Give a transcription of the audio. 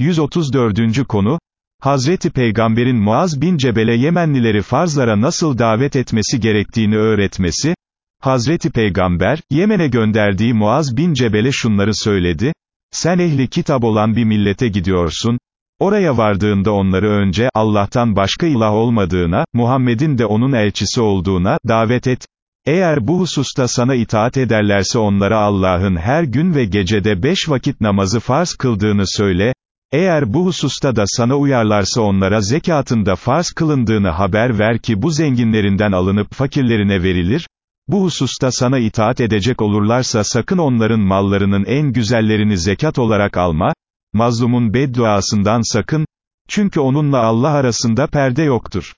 134. konu, Hazreti Peygamber'in Muaz bin Cebel'e Yemenlileri farzlara nasıl davet etmesi gerektiğini öğretmesi, Hazreti Peygamber, Yemen'e gönderdiği Muaz bin Cebel'e şunları söyledi, sen ehli kitap olan bir millete gidiyorsun, oraya vardığında onları önce, Allah'tan başka ilah olmadığına, Muhammed'in de onun elçisi olduğuna, davet et, eğer bu hususta sana itaat ederlerse onlara Allah'ın her gün ve gecede beş vakit namazı farz kıldığını söyle, eğer bu hususta da sana uyarlarsa onlara zekatında farz kılındığını haber ver ki bu zenginlerinden alınıp fakirlerine verilir, bu hususta sana itaat edecek olurlarsa sakın onların mallarının en güzellerini zekat olarak alma, mazlumun bedduasından sakın, çünkü onunla Allah arasında perde yoktur.